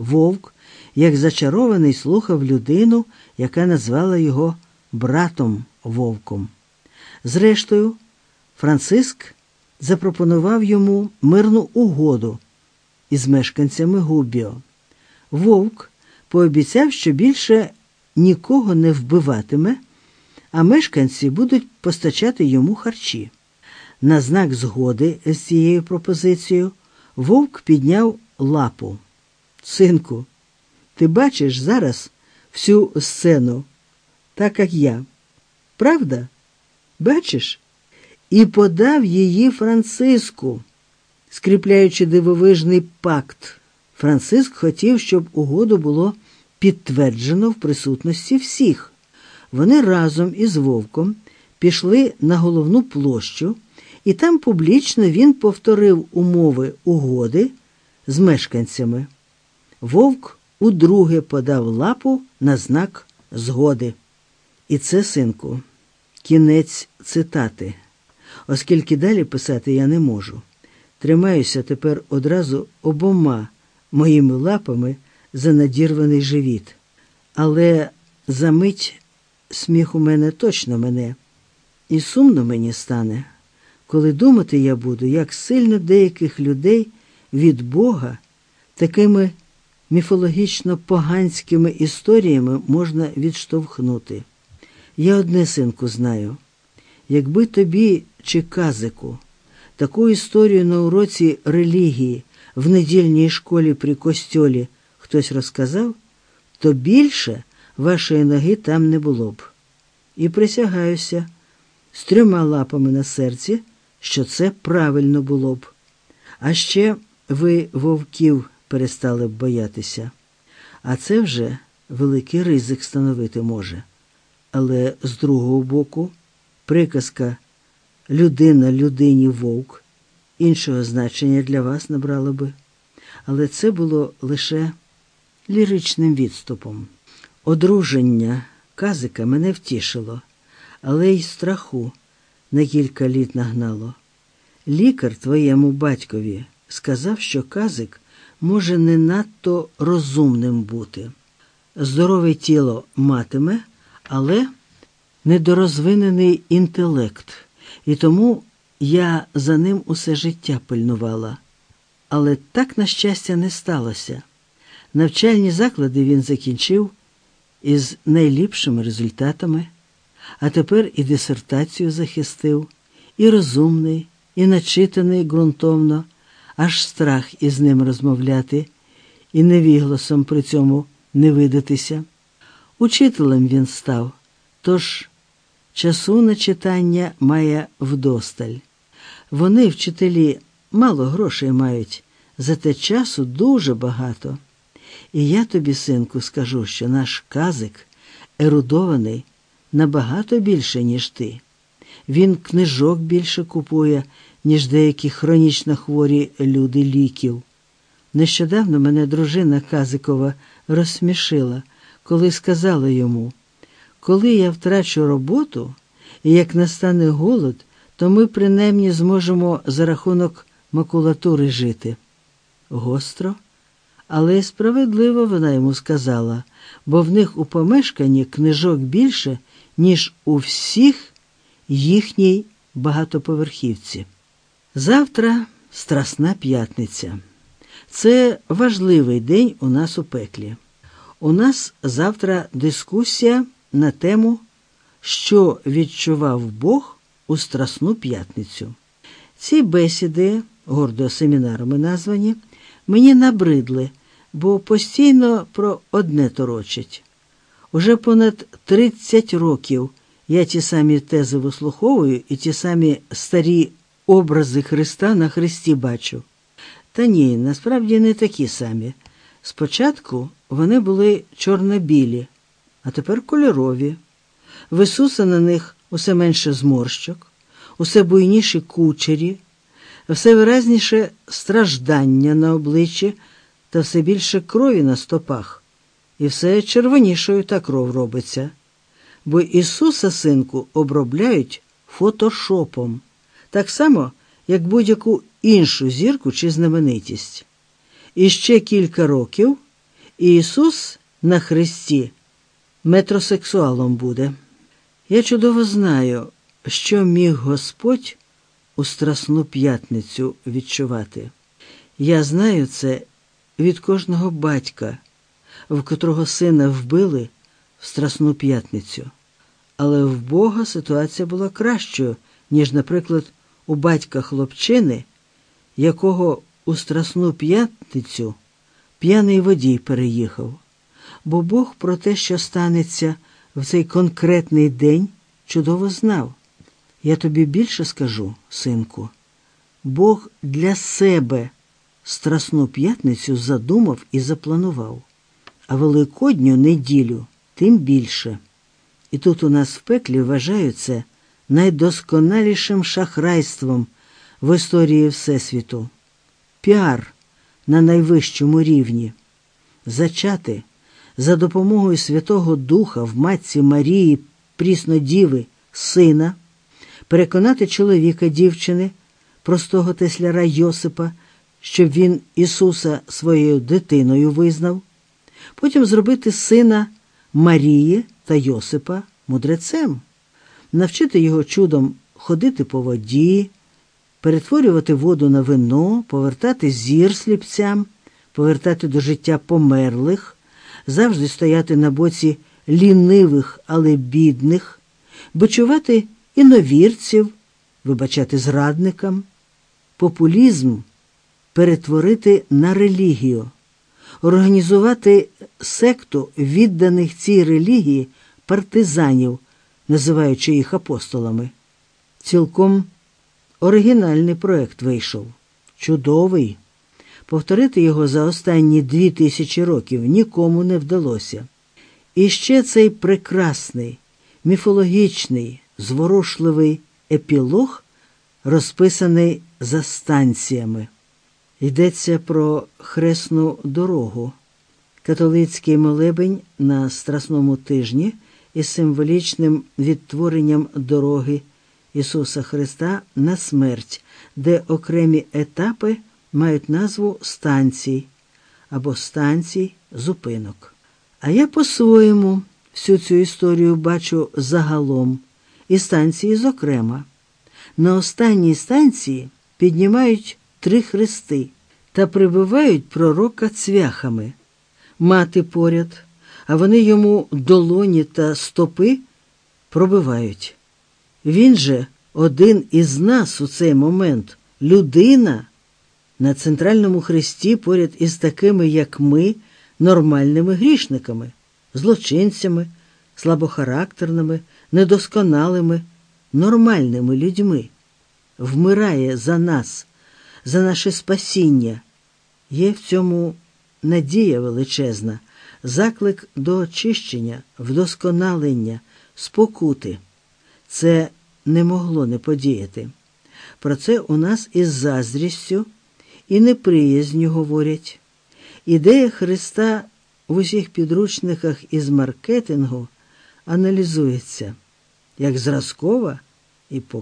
Вовк, як зачарований, слухав людину, яка назвала його братом вовком. Зрештою, Франциск запропонував йому мирну угоду із мешканцями Губіо. Вовк пообіцяв, що більше нікого не вбиватиме, а мешканці будуть постачати йому харчі. На знак згоди з цією пропозицією вовк підняв лапу. Синку, ти бачиш зараз всю сцену, так як я. Правда? Бачиш? І подав її Франциску, скріпляючи дивовижний пакт. Франциск хотів, щоб угоду було підтверджено в присутності всіх. Вони разом із вовком пішли на головну площу, і там публічно він повторив умови угоди з мешканцями. Вовк удруге подав лапу на знак згоди. І це, синку, кінець цитати, оскільки далі писати я не можу. Тримаюся тепер одразу обома моїми лапами за надірваний живіт. Але за мить сміх у мене точно мене, і сумно мені стане, коли думати я буду, як сильно деяких людей від Бога такими міфологічно поганськими історіями можна відштовхнути. Я одне синку знаю, якби тобі чи казику таку історію на уроці релігії в недільній школі при костьолі хтось розказав, то більше вашої ноги там не було б. І присягаюся з трьома лапами на серці, що це правильно було б. А ще ви вовків перестали б боятися. А це вже великий ризик становити може. Але з другого боку, приказка людина людині вовк іншого значення для вас набрала би. Але це було лише ліричним відступом. Одруження казика мене втішило, але й страху на кілька літ нагнало. Лікар твоєму батькові сказав, що казик може не надто розумним бути. Здорове тіло матиме, але недорозвинений інтелект, і тому я за ним усе життя пильнувала. Але так, на щастя, не сталося. Навчальні заклади він закінчив із найліпшими результатами, а тепер і дисертацію захистив, і розумний, і начитаний ґрунтовно, аж страх із ним розмовляти, і невігласом при цьому не видатися. Учителем він став, тож часу на читання має вдосталь. Вони, вчителі, мало грошей мають, зате часу дуже багато. І я тобі, синку, скажу, що наш казик ерудований набагато більше, ніж ти. Він книжок більше купує, ніж деякі хронічно хворі люди ліків. Нещодавно мене дружина Казикова розсмішила, коли сказала йому, коли я втрачу роботу, і як настане голод, то ми принаймні зможемо за рахунок макулатури жити. Гостро, але справедливо вона йому сказала, бо в них у помешканні книжок більше, ніж у всіх їхній багатоповерхівці. Завтра Страсна п'ятниця. Це важливий день у нас у пеклі. У нас завтра дискусія на тему, що відчував Бог у Страсну п'ятницю. Ці бесіди, гордо семінарами названі, мені набридли, бо постійно про одне торочать. Уже понад 30 років я ті самі тези вислуховую і ті самі старі образи Христа на Христі бачу. Та ні, насправді не такі самі. Спочатку вони були чорно-білі, а тепер кольорові. В Ісуса на них усе менше зморщок, усе буйніші кучері, все виразніше страждання на обличчі та все більше крові на стопах, і все червонішою та кров робиться. Бо Ісуса, синку, обробляють фотошопом, так само, як будь-яку іншу зірку чи знаменитість. І ще кілька років, Ісус на Христі метросексуалом буде. Я чудово знаю, що міг Господь у Страсну п'ятницю відчувати. Я знаю це від кожного батька, в котрого сина вбили в Страсну п'ятницю. Але в Бога ситуація була кращою, ніж, наприклад, у батька хлопчини, якого у Страсну п'ятницю п'яний водій переїхав. Бо Бог про те, що станеться в цей конкретний день, чудово знав. Я тобі більше скажу, синку, Бог для себе Страсну п'ятницю задумав і запланував, а Великодню неділю тим більше. І тут у нас в пеклі вважають це найдосконалішим шахрайством в історії Всесвіту. Піар на найвищому рівні. Зачати за допомогою Святого Духа в Матці Марії Пріснодіви сина, переконати чоловіка дівчини, простого тесляра Йосипа, щоб він Ісуса своєю дитиною визнав, потім зробити сина Марії та Йосипа мудрецем, навчити його чудом ходити по воді, перетворювати воду на вино, повертати зір сліпцям, повертати до життя померлих, завжди стояти на боці лінивих, але бідних, бичувати іновірців, вибачати зрадникам, популізм перетворити на релігію, організувати секту відданих цій релігії партизанів, називаючи їх апостолами. Цілком оригінальний проект вийшов. Чудовий. Повторити його за останні дві тисячі років нікому не вдалося. І ще цей прекрасний, міфологічний, зворушливий епілог розписаний за станціями. Йдеться про хресну дорогу, католицький молебень на Страсному тижні із символічним відтворенням дороги Ісуса Христа на смерть, де окремі етапи мають назву станцій або станцій зупинок. А я по-своєму всю цю історію бачу загалом, і станції зокрема. На останній станції піднімають три хрести та прибивають пророка цвяхами, мати поряд, а вони йому долоні та стопи пробивають. Він же один із нас у цей момент, людина на центральному хресті поряд із такими, як ми, нормальними грішниками, злочинцями, слабохарактерними, недосконалими, нормальними людьми, вмирає за нас, за наше спасіння. Є в цьому надія величезна, заклик до очищення, вдосконалення, спокути. Це не могло не подіяти. Про це у нас із заздрістю і неприязню говорять. Ідея Христа в усіх підручниках із маркетингу аналізується як зразкова і поки